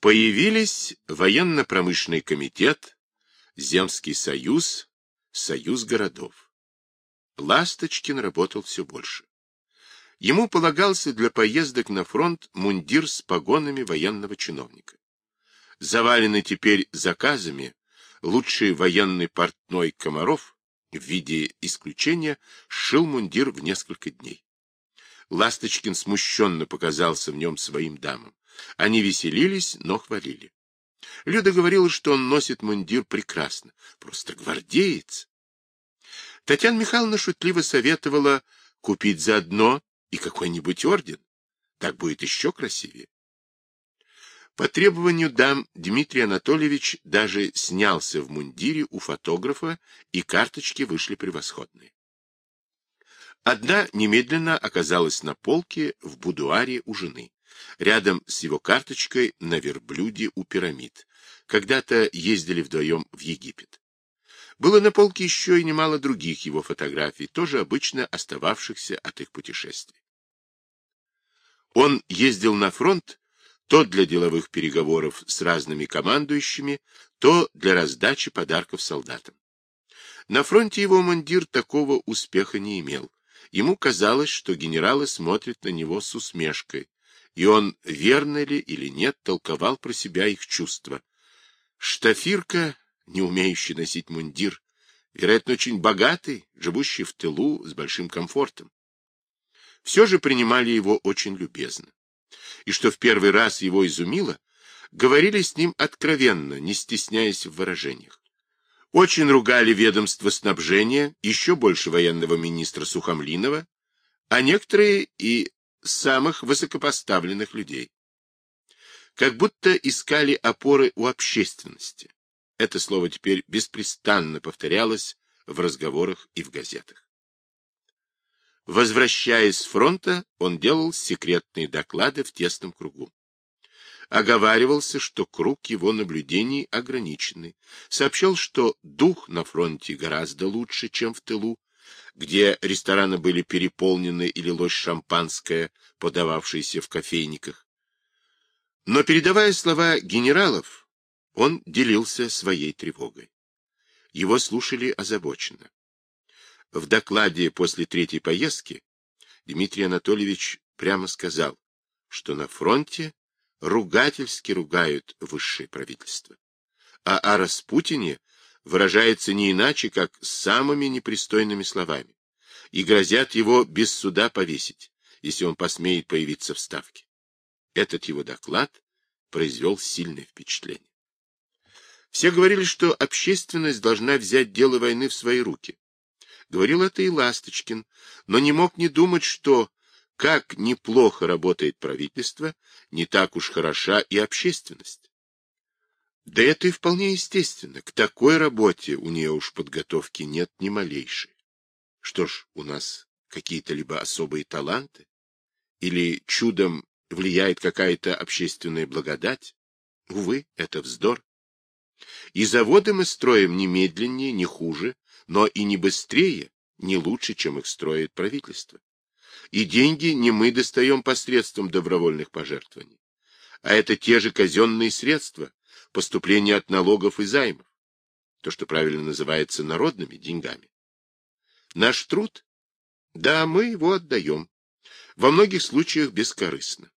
Появились военно-промышленный комитет, Земский союз, союз городов. Ласточкин работал все больше. Ему полагался для поездок на фронт мундир с погонами военного чиновника. Заваленный теперь заказами, лучший военный портной Комаров в виде исключения сшил мундир в несколько дней. Ласточкин смущенно показался в нем своим дамам. Они веселились, но хвалили. Люда говорила, что он носит мундир прекрасно, просто гвардеец. Татьяна Михайловна шутливо советовала купить заодно и какой-нибудь орден. Так будет еще красивее. По требованию дам Дмитрий Анатольевич даже снялся в мундире у фотографа, и карточки вышли превосходные. Одна немедленно оказалась на полке в будуаре у жены, рядом с его карточкой на верблюде у пирамид. Когда-то ездили вдвоем в Египет. Было на полке еще и немало других его фотографий, тоже обычно остававшихся от их путешествий. Он ездил на фронт то для деловых переговоров с разными командующими, то для раздачи подарков солдатам. На фронте его мундир такого успеха не имел, Ему казалось, что генералы смотрят на него с усмешкой, и он, верно ли или нет, толковал про себя их чувства. Штафирка, не умеющий носить мундир, вероятно, очень богатый, живущий в тылу с большим комфортом. Все же принимали его очень любезно. И что в первый раз его изумило, говорили с ним откровенно, не стесняясь в выражениях. Очень ругали ведомство снабжения, еще больше военного министра Сухомлинова, а некоторые и самых высокопоставленных людей. Как будто искали опоры у общественности. Это слово теперь беспрестанно повторялось в разговорах и в газетах. Возвращаясь с фронта, он делал секретные доклады в тесном кругу оговаривался, что круг его наблюдений ограниченный, сообщал, что дух на фронте гораздо лучше, чем в тылу, где рестораны были переполнены или лось шампанское, подававшееся в кофейниках. Но, передавая слова генералов, он делился своей тревогой. Его слушали озабоченно. В докладе после третьей поездки Дмитрий Анатольевич прямо сказал, что на фронте ругательски ругают высшее правительство. А о Распутине выражается не иначе, как самыми непристойными словами, и грозят его без суда повесить, если он посмеет появиться в Ставке. Этот его доклад произвел сильное впечатление. Все говорили, что общественность должна взять дело войны в свои руки. Говорил это и Ласточкин, но не мог не думать, что как неплохо работает правительство, не так уж хороша и общественность. Да это и вполне естественно. К такой работе у нее уж подготовки нет ни малейшей. Что ж, у нас какие-то либо особые таланты, или чудом влияет какая-то общественная благодать? Увы, это вздор. И заводы мы строим не медленнее, не хуже, но и не быстрее, не лучше, чем их строит правительство. И деньги не мы достаем посредством добровольных пожертвований, а это те же казенные средства, поступления от налогов и займов, то, что правильно называется народными деньгами. Наш труд? Да, мы его отдаем, во многих случаях бескорыстно.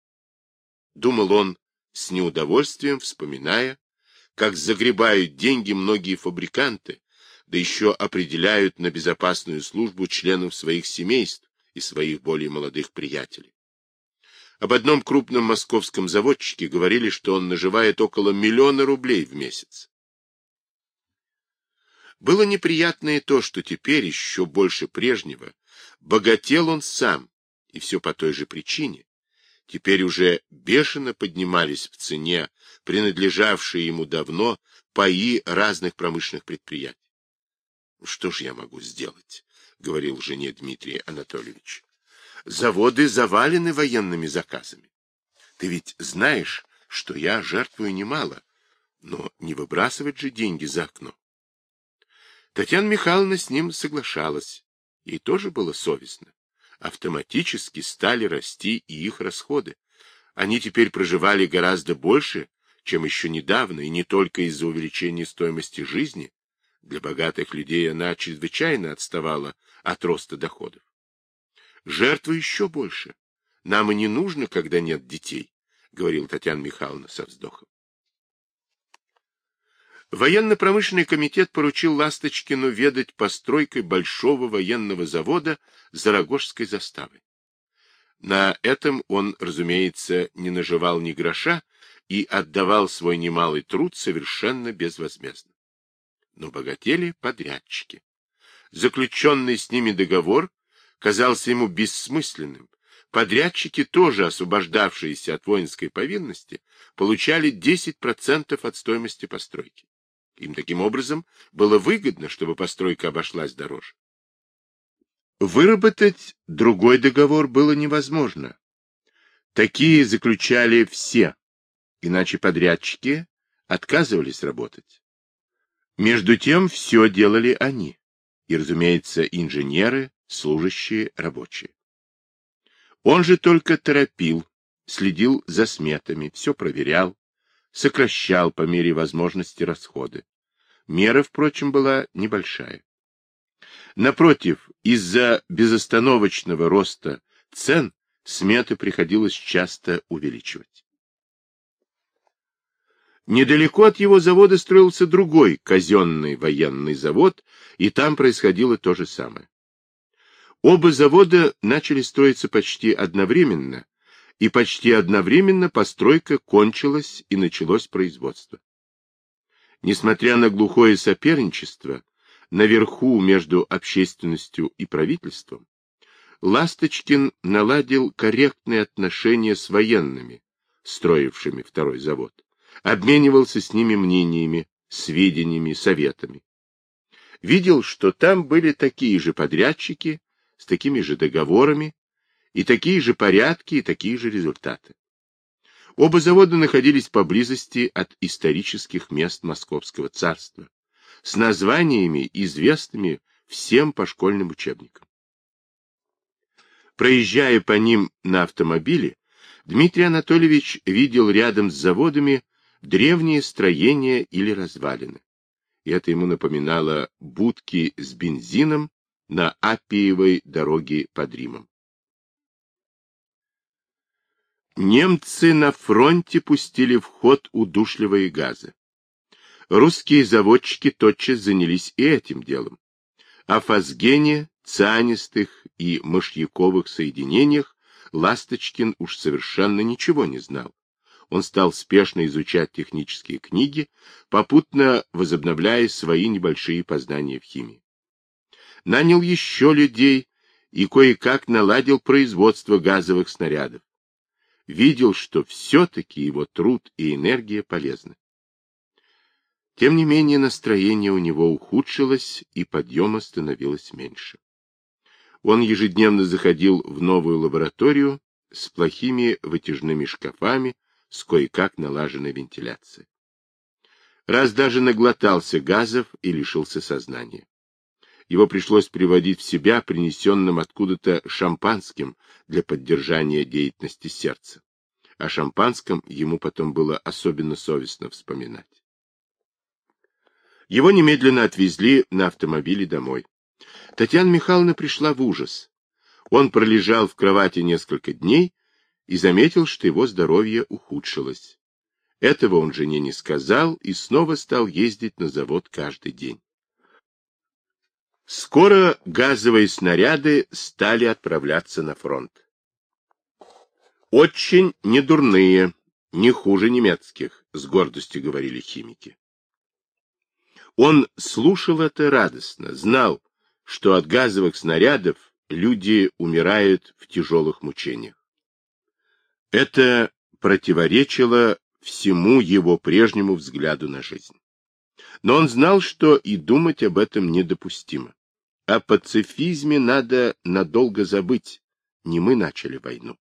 Думал он с неудовольствием, вспоминая, как загребают деньги многие фабриканты, да еще определяют на безопасную службу членов своих семейств, и своих более молодых приятелей. Об одном крупном московском заводчике говорили, что он наживает около миллиона рублей в месяц. Было неприятно и то, что теперь, еще больше прежнего, богател он сам, и все по той же причине. Теперь уже бешено поднимались в цене принадлежавшие ему давно паи разных промышленных предприятий. Что ж я могу сделать? говорил жене Дмитрий Анатольевич. Заводы завалены военными заказами. Ты ведь знаешь, что я жертвую немало, но не выбрасывать же деньги за окно. Татьяна Михайловна с ним соглашалась. Ей тоже было совестно. Автоматически стали расти и их расходы. Они теперь проживали гораздо больше, чем еще недавно, и не только из-за увеличения стоимости жизни, для богатых людей она чрезвычайно отставала от роста доходов. Жертвы еще больше. Нам и не нужно, когда нет детей, — говорил Татьяна Михайловна со вздохом. Военно-промышленный комитет поручил Ласточкину ведать постройкой большого военного завода за Рогожской заставой. На этом он, разумеется, не наживал ни гроша и отдавал свой немалый труд совершенно безвозмездно. Но богатели подрядчики. Заключенный с ними договор казался ему бессмысленным. Подрядчики, тоже освобождавшиеся от воинской повинности, получали 10% от стоимости постройки. Им таким образом было выгодно, чтобы постройка обошлась дороже. Выработать другой договор было невозможно. Такие заключали все, иначе подрядчики отказывались работать. Между тем все делали они, и, разумеется, инженеры, служащие, рабочие. Он же только торопил, следил за сметами, все проверял, сокращал по мере возможности расходы. Мера, впрочем, была небольшая. Напротив, из-за безостановочного роста цен сметы приходилось часто увеличивать. Недалеко от его завода строился другой казенный военный завод, и там происходило то же самое. Оба завода начали строиться почти одновременно, и почти одновременно постройка кончилась и началось производство. Несмотря на глухое соперничество, наверху между общественностью и правительством, Ласточкин наладил корректные отношения с военными, строившими второй завод, обменивался с ними мнениями, сведениями, советами. Видел, что там были такие же подрядчики, с такими же договорами, и такие же порядки, и такие же результаты. Оба завода находились поблизости от исторических мест Московского царства, с названиями, известными всем по школьным учебникам. Проезжая по ним на автомобиле, Дмитрий Анатольевич видел рядом с заводами древние строения или развалины. И это ему напоминало будки с бензином на Апиевой дороге под Римом. Немцы на фронте пустили в ход удушливые газы. Русские заводчики тотчас занялись и этим делом. О фазгене, цианистых и мышьяковых соединениях Ласточкин уж совершенно ничего не знал. Он стал спешно изучать технические книги, попутно возобновляя свои небольшие познания в химии. Нанял еще людей и кое-как наладил производство газовых снарядов видел, что все-таки его труд и энергия полезны. Тем не менее настроение у него ухудшилось, и подъема становилось меньше. Он ежедневно заходил в новую лабораторию с плохими вытяжными шкафами, с кое-как налаженной вентиляцией. Раз даже наглотался газов и лишился сознания. Его пришлось приводить в себя принесенным откуда-то шампанским для поддержания деятельности сердца. О шампанском ему потом было особенно совестно вспоминать. Его немедленно отвезли на автомобиле домой. Татьяна Михайловна пришла в ужас. Он пролежал в кровати несколько дней и заметил, что его здоровье ухудшилось. Этого он жене не сказал и снова стал ездить на завод каждый день. Скоро газовые снаряды стали отправляться на фронт. Очень недурные, не хуже немецких, с гордостью говорили химики. Он слушал это радостно, знал, что от газовых снарядов люди умирают в тяжелых мучениях. Это противоречило всему его прежнему взгляду на жизнь. Но он знал, что и думать об этом недопустимо. О пацифизме надо надолго забыть. Не мы начали войну.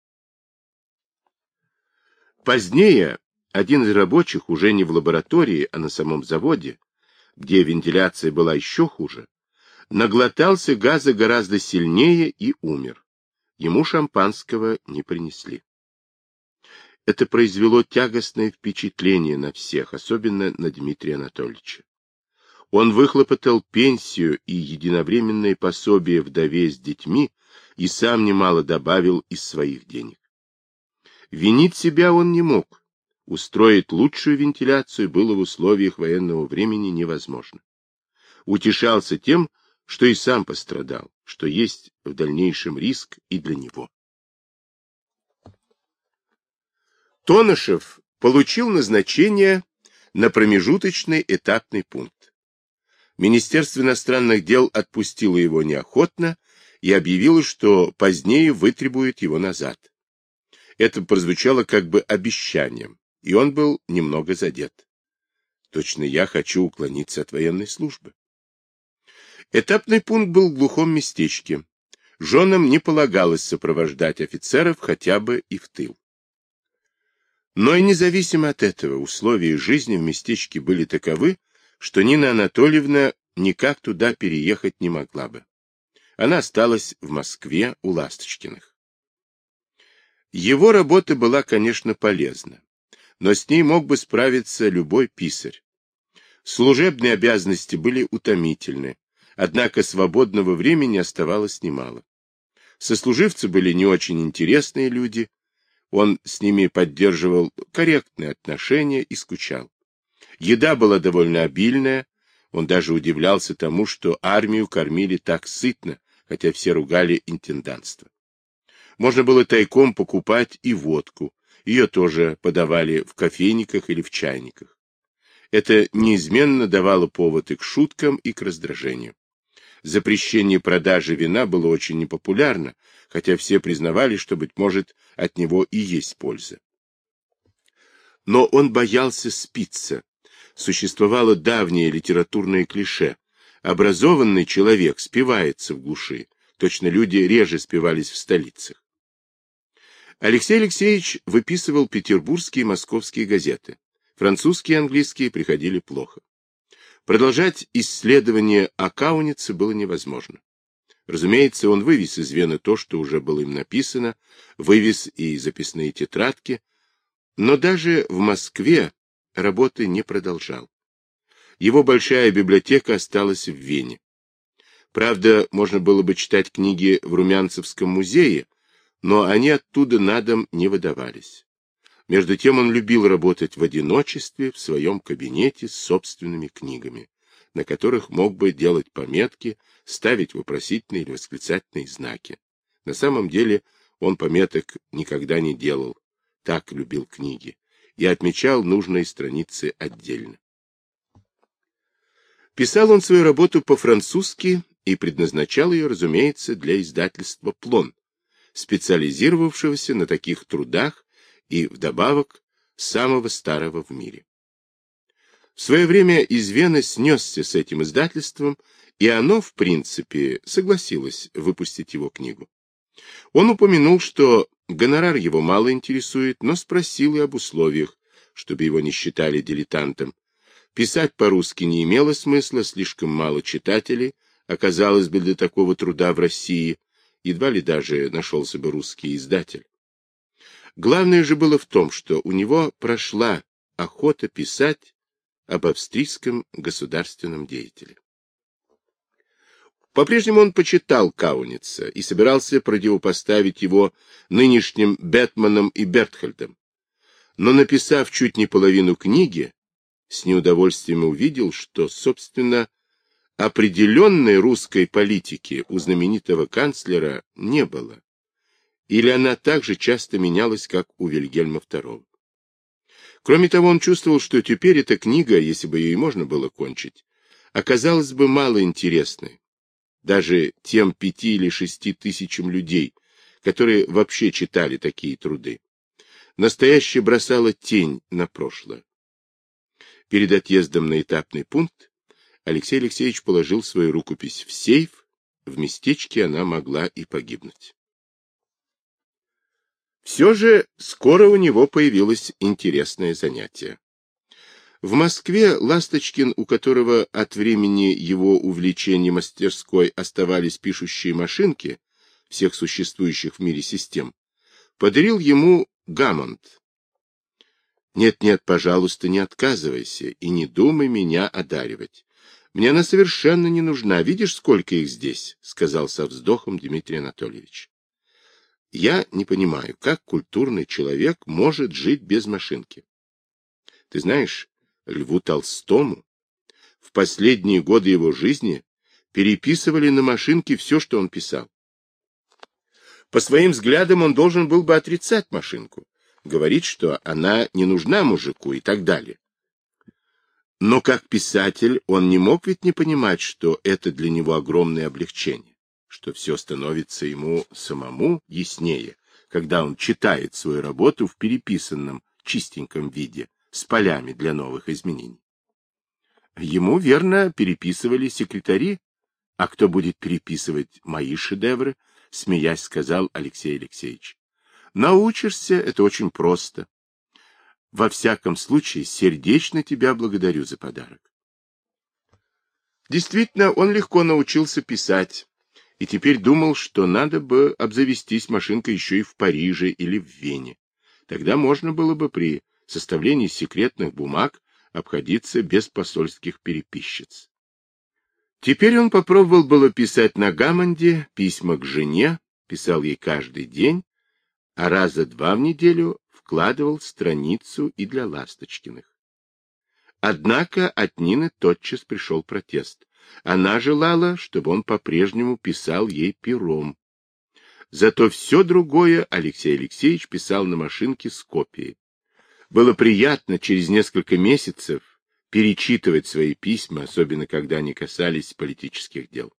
Позднее один из рабочих, уже не в лаборатории, а на самом заводе, где вентиляция была еще хуже, наглотался газа гораздо сильнее и умер. Ему шампанского не принесли. Это произвело тягостное впечатление на всех, особенно на Дмитрия Анатольевича. Он выхлопотал пенсию и единовременное пособие вдове с детьми и сам немало добавил из своих денег. Винить себя он не мог. Устроить лучшую вентиляцию было в условиях военного времени невозможно. Утешался тем, что и сам пострадал, что есть в дальнейшем риск и для него. Тонышев получил назначение на промежуточный этапный пункт. Министерство иностранных дел отпустило его неохотно и объявило, что позднее вытребует его назад. Это прозвучало как бы обещанием, и он был немного задет. Точно я хочу уклониться от военной службы. Этапный пункт был в глухом местечке. Женам не полагалось сопровождать офицеров хотя бы и в тыл. Но и независимо от этого, условия жизни в местечке были таковы, что Нина Анатольевна никак туда переехать не могла бы. Она осталась в Москве у Ласточкиных. Его работа была, конечно, полезна, но с ней мог бы справиться любой писарь. Служебные обязанности были утомительны, однако свободного времени оставалось немало. Сослуживцы были не очень интересные люди, он с ними поддерживал корректные отношения и скучал. Еда была довольно обильная, он даже удивлялся тому, что армию кормили так сытно, хотя все ругали интендантство. Можно было тайком покупать и водку, ее тоже подавали в кофейниках или в чайниках. Это неизменно давало повод и к шуткам, и к раздражению. Запрещение продажи вина было очень непопулярно, хотя все признавали, что, быть может, от него и есть польза. Но он боялся спиться. Существовало давнее литературное клише. Образованный человек спивается в глуши. Точно люди реже спивались в столицах. Алексей Алексеевич выписывал петербургские и московские газеты. Французские и английские приходили плохо. Продолжать исследование о Каунице было невозможно. Разумеется, он вывез из Вены то, что уже было им написано, вывез и записные тетрадки, но даже в Москве работы не продолжал. Его большая библиотека осталась в Вене. Правда, можно было бы читать книги в Румянцевском музее, но они оттуда на дом не выдавались. Между тем он любил работать в одиночестве в своем кабинете с собственными книгами, на которых мог бы делать пометки, ставить вопросительные или восклицательные знаки. На самом деле он пометок никогда не делал, так любил книги, и отмечал нужные страницы отдельно. Писал он свою работу по-французски и предназначал ее, разумеется, для издательства «Плон», специализировавшегося на таких трудах, и, вдобавок, самого старого в мире. В свое время из Вены снесся с этим издательством, и оно, в принципе, согласилось выпустить его книгу. Он упомянул, что гонорар его мало интересует, но спросил и об условиях, чтобы его не считали дилетантом. Писать по-русски не имело смысла, слишком мало читателей, оказалось бы для такого труда в России, едва ли даже нашелся бы русский издатель. Главное же было в том, что у него прошла охота писать об австрийском государственном деятеле. По-прежнему он почитал Кауница и собирался противопоставить его нынешним Бетманом и Бертхальдом. Но, написав чуть не половину книги, с неудовольствием увидел, что, собственно, определенной русской политики у знаменитого канцлера не было или она так же часто менялась, как у Вильгельма II. Кроме того, он чувствовал, что теперь эта книга, если бы ее и можно было кончить, оказалась бы мало интересной, даже тем пяти или шести тысячам людей, которые вообще читали такие труды. Настоящее бросало тень на прошлое. Перед отъездом на этапный пункт Алексей Алексеевич положил свою рукопись в сейф, в местечке она могла и погибнуть. Все же скоро у него появилось интересное занятие. В Москве Ласточкин, у которого от времени его увлечения мастерской оставались пишущие машинки всех существующих в мире систем, подарил ему Гамонт, Нет-нет, пожалуйста, не отказывайся и не думай меня одаривать. Мне она совершенно не нужна. Видишь, сколько их здесь? — сказал со вздохом Дмитрий Анатольевич. Я не понимаю, как культурный человек может жить без машинки. Ты знаешь, Льву Толстому в последние годы его жизни переписывали на машинке все, что он писал. По своим взглядам он должен был бы отрицать машинку, говорить, что она не нужна мужику и так далее. Но как писатель он не мог ведь не понимать, что это для него огромное облегчение, что все становится ему самому яснее, когда он читает свою работу в переписанном чистеньком виде, с полями для новых изменений. Ему, верно, переписывали секретари, а кто будет переписывать мои шедевры, смеясь, сказал Алексей Алексеевич. Научишься, это очень просто. Во всяком случае, сердечно тебя благодарю за подарок. Действительно, он легко научился писать, и теперь думал, что надо бы обзавестись машинкой еще и в Париже или в Вене. Тогда можно было бы при составлении секретных бумаг обходиться без посольских переписчиц. Теперь он попробовал было писать на Гамонде письма к жене, писал ей каждый день, а раза два в неделю вкладывал страницу и для Ласточкиных. Однако от Нины тотчас пришел протест. Она желала, чтобы он по-прежнему писал ей пером. Зато все другое Алексей Алексеевич писал на машинке с копией. Было приятно через несколько месяцев перечитывать свои письма, особенно когда они касались политических дел.